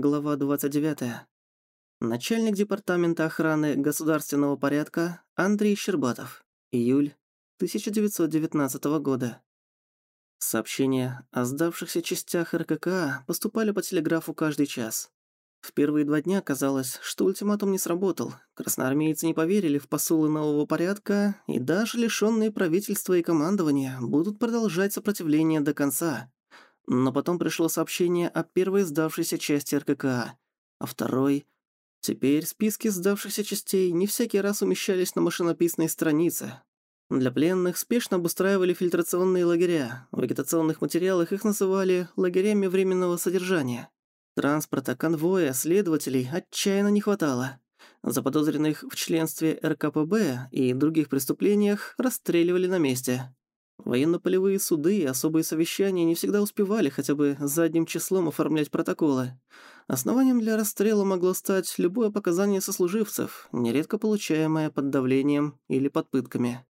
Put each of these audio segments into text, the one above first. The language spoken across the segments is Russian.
глава 29. Начальник департамента охраны государственного порядка Андрей Щербатов. Июль 1919 года. Сообщения о сдавшихся частях РККА поступали по телеграфу каждый час. В первые два дня казалось, что ультиматум не сработал, красноармейцы не поверили в посулы нового порядка, и даже лишённые правительства и командования будут продолжать сопротивление до конца. Но потом пришло сообщение о первой сдавшейся части РККА, а второй... Теперь списки сдавшихся частей не всякий раз умещались на машинописной странице. Для пленных спешно обустраивали фильтрационные лагеря, в агитационных материалах их называли «лагерями временного содержания». Транспорта, конвоя, следователей отчаянно не хватало. Заподозренных в членстве РКПБ и других преступлениях расстреливали на месте. Военно-полевые суды и особые совещания не всегда успевали хотя бы задним числом оформлять протоколы. Основанием для расстрела могло стать любое показание сослуживцев, нередко получаемое под давлением или под пытками.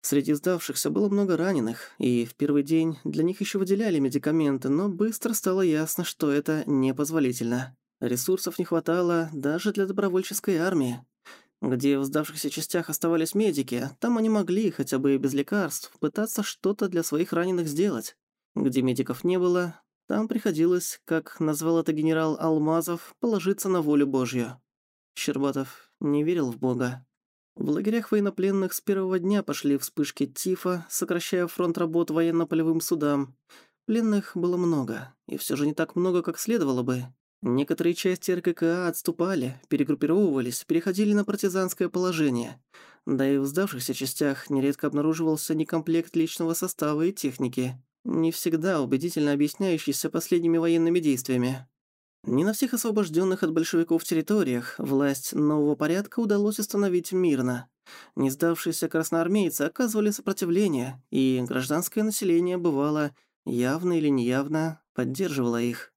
Среди сдавшихся было много раненых, и в первый день для них еще выделяли медикаменты, но быстро стало ясно, что это непозволительно. Ресурсов не хватало даже для добровольческой армии. Где в сдавшихся частях оставались медики, там они могли, хотя бы и без лекарств, пытаться что-то для своих раненых сделать. Где медиков не было, там приходилось, как назвал это генерал Алмазов, положиться на волю Божью. Щербатов не верил в Бога. В лагерях военнопленных с первого дня пошли вспышки тифа, сокращая фронт работ военно-полевым судам. Пленных было много, и все же не так много, как следовало бы. Некоторые части РККА отступали, перегруппировывались, переходили на партизанское положение. Да и в сдавшихся частях нередко обнаруживался некомплект личного состава и техники, не всегда убедительно объясняющийся последними военными действиями. Не на всех освобожденных от большевиков территориях власть нового порядка удалось установить мирно. Не сдавшиеся красноармейцы оказывали сопротивление, и гражданское население бывало, явно или неявно, поддерживало их.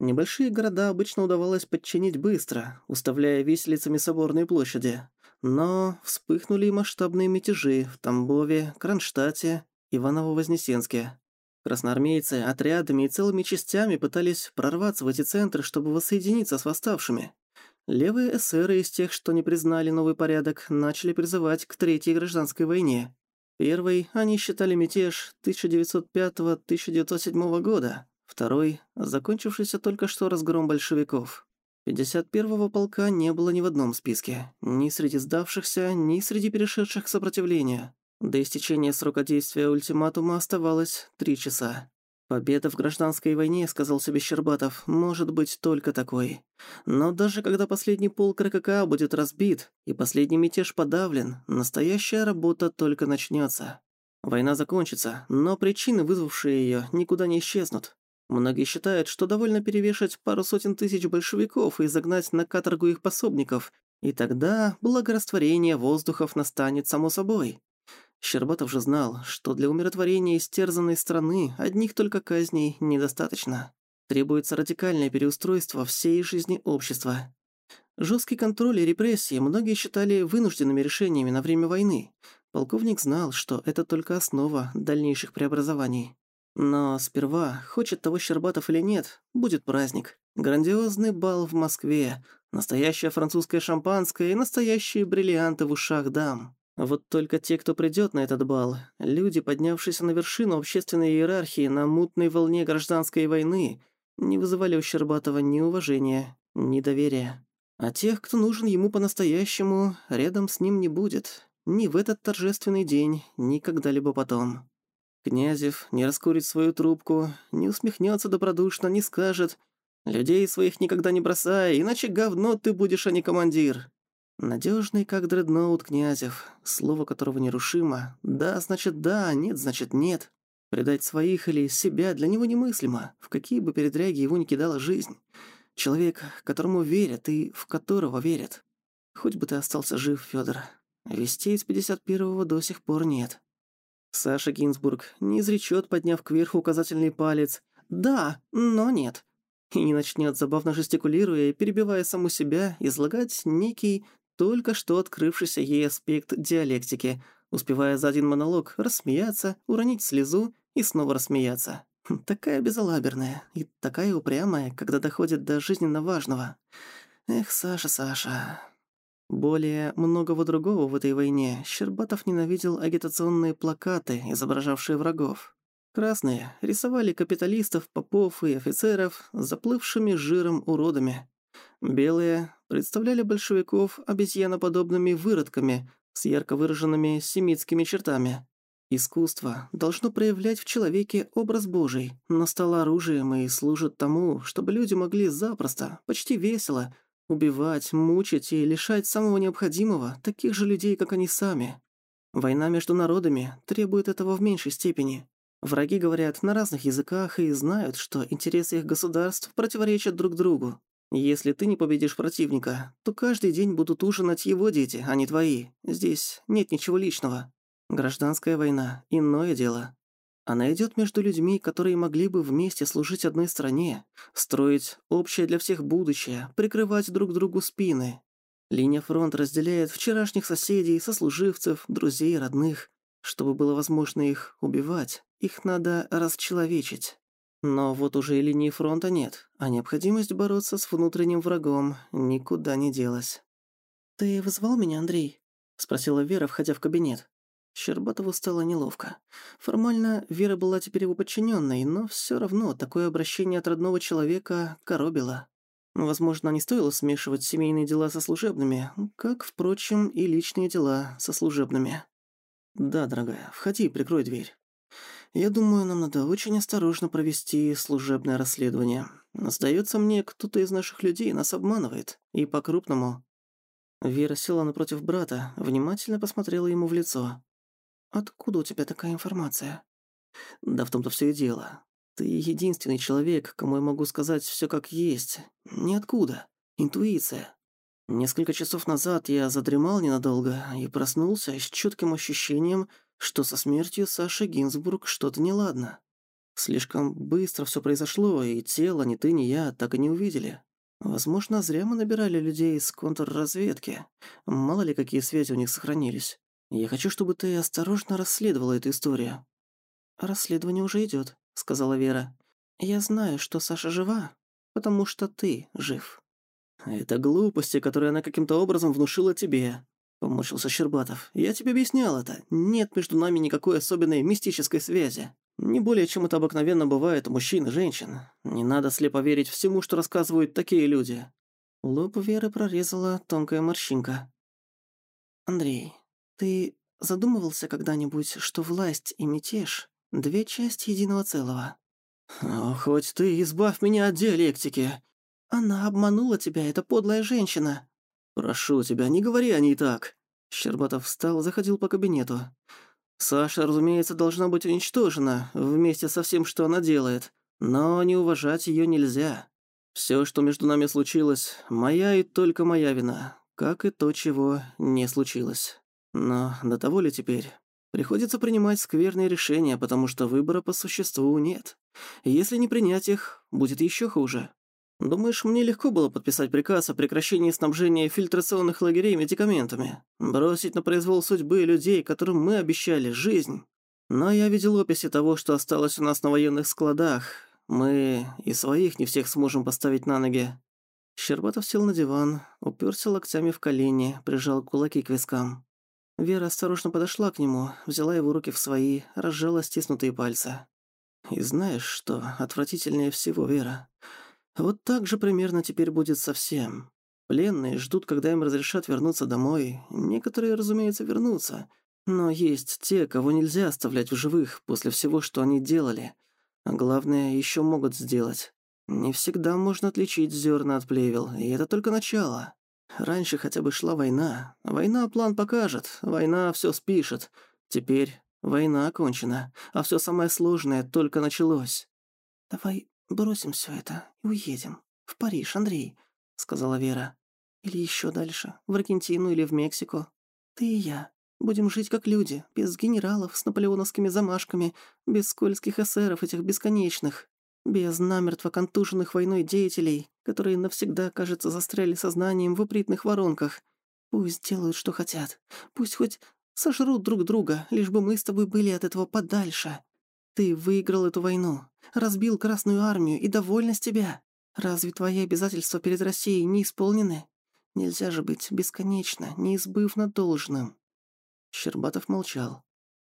Небольшие города обычно удавалось подчинить быстро, уставляя виселицами соборные площади. Но вспыхнули масштабные мятежи в Тамбове, Кронштадте, Иваново-Вознесенске. Красноармейцы отрядами и целыми частями пытались прорваться в эти центры, чтобы воссоединиться с восставшими. Левые эсеры из тех, что не признали новый порядок, начали призывать к Третьей гражданской войне. Первый они считали мятеж 1905-1907 года, второй – закончившийся только что разгром большевиков. 51-го полка не было ни в одном списке, ни среди сдавшихся, ни среди перешедших к сопротивлению. До истечения срока действия ультиматума оставалось три часа. Победа в гражданской войне, сказал себе Щербатов, может быть только такой. Но даже когда последний полк РКК будет разбит и последний мятеж подавлен, настоящая работа только начнется. Война закончится, но причины, вызвавшие ее, никуда не исчезнут. Многие считают, что довольно перевешать пару сотен тысяч большевиков и загнать на каторгу их пособников, и тогда благорастворение воздухов настанет само собой. Щербатов же знал, что для умиротворения истерзанной страны одних только казней недостаточно. Требуется радикальное переустройство всей жизни общества. Жесткий контроль и репрессии многие считали вынужденными решениями на время войны. Полковник знал, что это только основа дальнейших преобразований. Но сперва, хочет того Щербатов или нет, будет праздник. Грандиозный бал в Москве, настоящее французское шампанское и настоящие бриллианты в ушах дам. Вот только те, кто придет на этот бал, люди, поднявшиеся на вершину общественной иерархии на мутной волне гражданской войны, не вызывали у Щербатова ни уважения, ни доверия. А тех, кто нужен ему по-настоящему, рядом с ним не будет. Ни в этот торжественный день, ни когда-либо потом. Князев не раскурит свою трубку, не усмехнется добродушно, не скажет «Людей своих никогда не бросай, иначе говно ты будешь, а не командир». Надежный, как дредноут Князев, слово которого нерушимо. Да, значит да, нет, значит нет. Предать своих или себя для него немыслимо, в какие бы передряги его ни кидала жизнь. Человек, которому верят и в которого верят. Хоть бы ты остался жив, Федор. Вестей из 51-го до сих пор нет. Саша Гинзбург не изречет, подняв кверху указательный палец «Да, но нет», и не начнет, забавно жестикулируя и перебивая саму себя, излагать некий только что открывшийся ей аспект диалектики, успевая за один монолог рассмеяться, уронить слезу и снова рассмеяться. Такая безалаберная и такая упрямая, когда доходит до жизненно важного. Эх, Саша, Саша. Более многого другого в этой войне Щербатов ненавидел агитационные плакаты, изображавшие врагов. Красные рисовали капиталистов, попов и офицеров заплывшими жиром уродами. Белые представляли большевиков обезьяноподобными выродками с ярко выраженными семитскими чертами. Искусство должно проявлять в человеке образ Божий, но стало оружием и служит тому, чтобы люди могли запросто, почти весело, убивать, мучить и лишать самого необходимого таких же людей, как они сами. Война между народами требует этого в меньшей степени. Враги говорят на разных языках и знают, что интересы их государств противоречат друг другу. Если ты не победишь противника, то каждый день будут ужинать его дети, а не твои. Здесь нет ничего личного. Гражданская война – иное дело. Она идет между людьми, которые могли бы вместе служить одной стране, строить общее для всех будущее, прикрывать друг другу спины. Линия фронта разделяет вчерашних соседей, сослуживцев, друзей, родных. Чтобы было возможно их убивать, их надо расчеловечить. Но вот уже и линии фронта нет, а необходимость бороться с внутренним врагом никуда не делась. «Ты вызвал меня, Андрей?» — спросила Вера, входя в кабинет. Щербатову стало неловко. Формально Вера была теперь его подчиненной, но все равно такое обращение от родного человека коробило. Возможно, не стоило смешивать семейные дела со служебными, как, впрочем, и личные дела со служебными. «Да, дорогая, входи прикрой дверь». «Я думаю, нам надо очень осторожно провести служебное расследование. Сдается мне, кто-то из наших людей нас обманывает. И по-крупному». Вера села напротив брата, внимательно посмотрела ему в лицо. «Откуда у тебя такая информация?» «Да в том-то все и дело. Ты единственный человек, кому я могу сказать все как есть. Ниоткуда. Интуиция. Несколько часов назад я задремал ненадолго и проснулся с четким ощущением, что со смертью Саши Гинзбург что-то неладно. Слишком быстро все произошло, и тело ни ты, ни я так и не увидели. Возможно, зря мы набирали людей из контрразведки. Мало ли, какие связи у них сохранились. Я хочу, чтобы ты осторожно расследовала эту историю». «Расследование уже идет, сказала Вера. «Я знаю, что Саша жива, потому что ты жив». «Это глупости, которые она каким-то образом внушила тебе», — поморщился Щербатов. «Я тебе объяснял это. Нет между нами никакой особенной мистической связи. Не более, чем это обыкновенно бывает у мужчин и женщин. Не надо слепо верить всему, что рассказывают такие люди». Лоб Веры прорезала тонкая морщинка. «Андрей, ты задумывался когда-нибудь, что власть и мятеж — две части единого целого?» «О, хоть ты избавь меня от диалектики!» «Она обманула тебя, эта подлая женщина!» «Прошу тебя, не говори о ней так!» Щербатов встал, заходил по кабинету. «Саша, разумеется, должна быть уничтожена, вместе со всем, что она делает. Но не уважать ее нельзя. Все, что между нами случилось, моя и только моя вина, как и то, чего не случилось. Но до того ли теперь? Приходится принимать скверные решения, потому что выбора по существу нет. Если не принять их, будет еще хуже. Думаешь, мне легко было подписать приказ о прекращении снабжения фильтрационных лагерей медикаментами? Бросить на произвол судьбы людей, которым мы обещали жизнь? Но я видел описи того, что осталось у нас на военных складах. Мы и своих не всех сможем поставить на ноги. Щербатов сел на диван, уперся локтями в колени, прижал кулаки к вискам. Вера осторожно подошла к нему, взяла его руки в свои, разжала стиснутые пальцы. «И знаешь что, отвратительнее всего, Вера?» Вот так же примерно теперь будет со всем. Пленные ждут, когда им разрешат вернуться домой. Некоторые, разумеется, вернутся. Но есть те, кого нельзя оставлять в живых после всего, что они делали. А главное, еще могут сделать. Не всегда можно отличить зерна от плевел, и это только начало. Раньше хотя бы шла война. Война план покажет, война все спишет. Теперь война окончена, а все самое сложное только началось. «Давай «Бросим все это и уедем. В Париж, Андрей», — сказала Вера. «Или еще дальше, в Аргентину или в Мексику. Ты и я. Будем жить как люди, без генералов с наполеоновскими замашками, без скользких эсеров этих бесконечных, без намертво контуженных войной деятелей, которые навсегда, кажется, застряли сознанием в упритных воронках. Пусть делают, что хотят. Пусть хоть сожрут друг друга, лишь бы мы с тобой были от этого подальше. Ты выиграл эту войну, разбил Красную Армию и довольна с тебя. Разве твои обязательства перед Россией не исполнены? Нельзя же быть бесконечно, неизбывно должным». Щербатов молчал.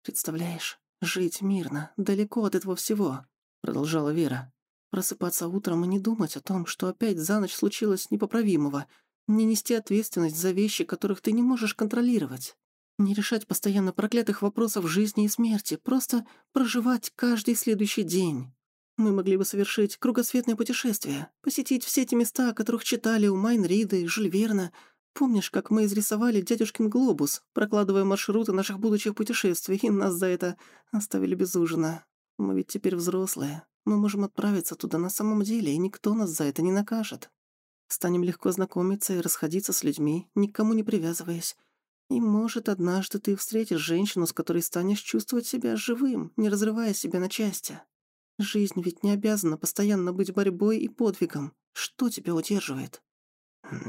«Представляешь, жить мирно, далеко от этого всего», — продолжала Вера. «Просыпаться утром и не думать о том, что опять за ночь случилось непоправимого, не нести ответственность за вещи, которых ты не можешь контролировать. Не решать постоянно проклятых вопросов жизни и смерти, просто проживать каждый следующий день. Мы могли бы совершить кругосветное путешествие, посетить все те места, о которых читали у Майн Рида и Жюль. Помнишь, как мы изрисовали дядюшкин глобус, прокладывая маршруты наших будущих путешествий, и нас за это оставили без ужина? Мы ведь теперь взрослые. Мы можем отправиться туда на самом деле, и никто нас за это не накажет. Станем легко знакомиться и расходиться с людьми, никому не привязываясь. И, может, однажды ты встретишь женщину, с которой станешь чувствовать себя живым, не разрывая себя на части. Жизнь ведь не обязана постоянно быть борьбой и подвигом. Что тебя удерживает?»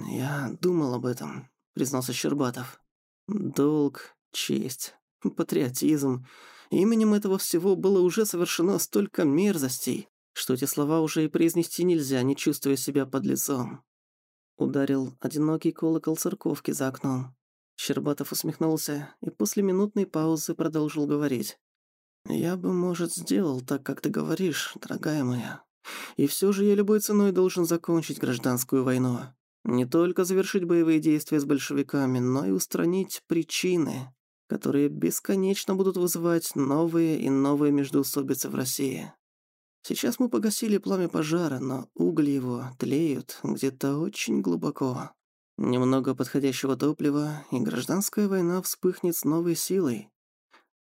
«Я думал об этом», — признался Щербатов. «Долг, честь, патриотизм. Именем этого всего было уже совершено столько мерзостей, что эти слова уже и произнести нельзя, не чувствуя себя под лицом. Ударил одинокий колокол церковки за окном. Щербатов усмехнулся и после минутной паузы продолжил говорить. «Я бы, может, сделал так, как ты говоришь, дорогая моя. И все же я любой ценой должен закончить гражданскую войну. Не только завершить боевые действия с большевиками, но и устранить причины, которые бесконечно будут вызывать новые и новые междоусобицы в России. Сейчас мы погасили пламя пожара, но угли его тлеют где-то очень глубоко. Немного подходящего топлива, и гражданская война вспыхнет с новой силой.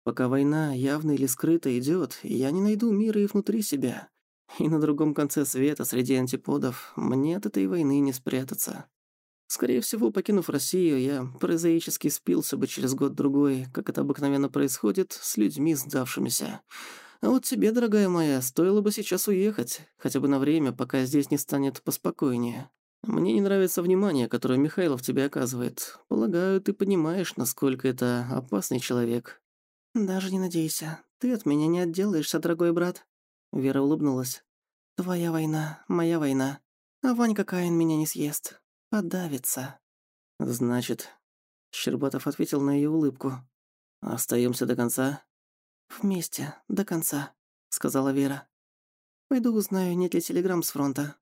Пока война явно или скрыто идет, я не найду мира и внутри себя. И на другом конце света, среди антиподов, мне от этой войны не спрятаться. Скорее всего, покинув Россию, я прозаически спился бы через год-другой, как это обыкновенно происходит с людьми, сдавшимися. А вот тебе, дорогая моя, стоило бы сейчас уехать, хотя бы на время, пока здесь не станет поспокойнее. Мне не нравится внимание, которое Михайлов тебе оказывает. Полагаю, ты понимаешь, насколько это опасный человек». «Даже не надейся. Ты от меня не отделаешься, дорогой брат». Вера улыбнулась. «Твоя война, моя война. А Ванька Каин меня не съест. Подавится». «Значит...» Щербатов ответил на ее улыбку. «Остаемся до конца?» «Вместе, до конца», — сказала Вера. «Пойду узнаю, нет ли телеграмм с фронта.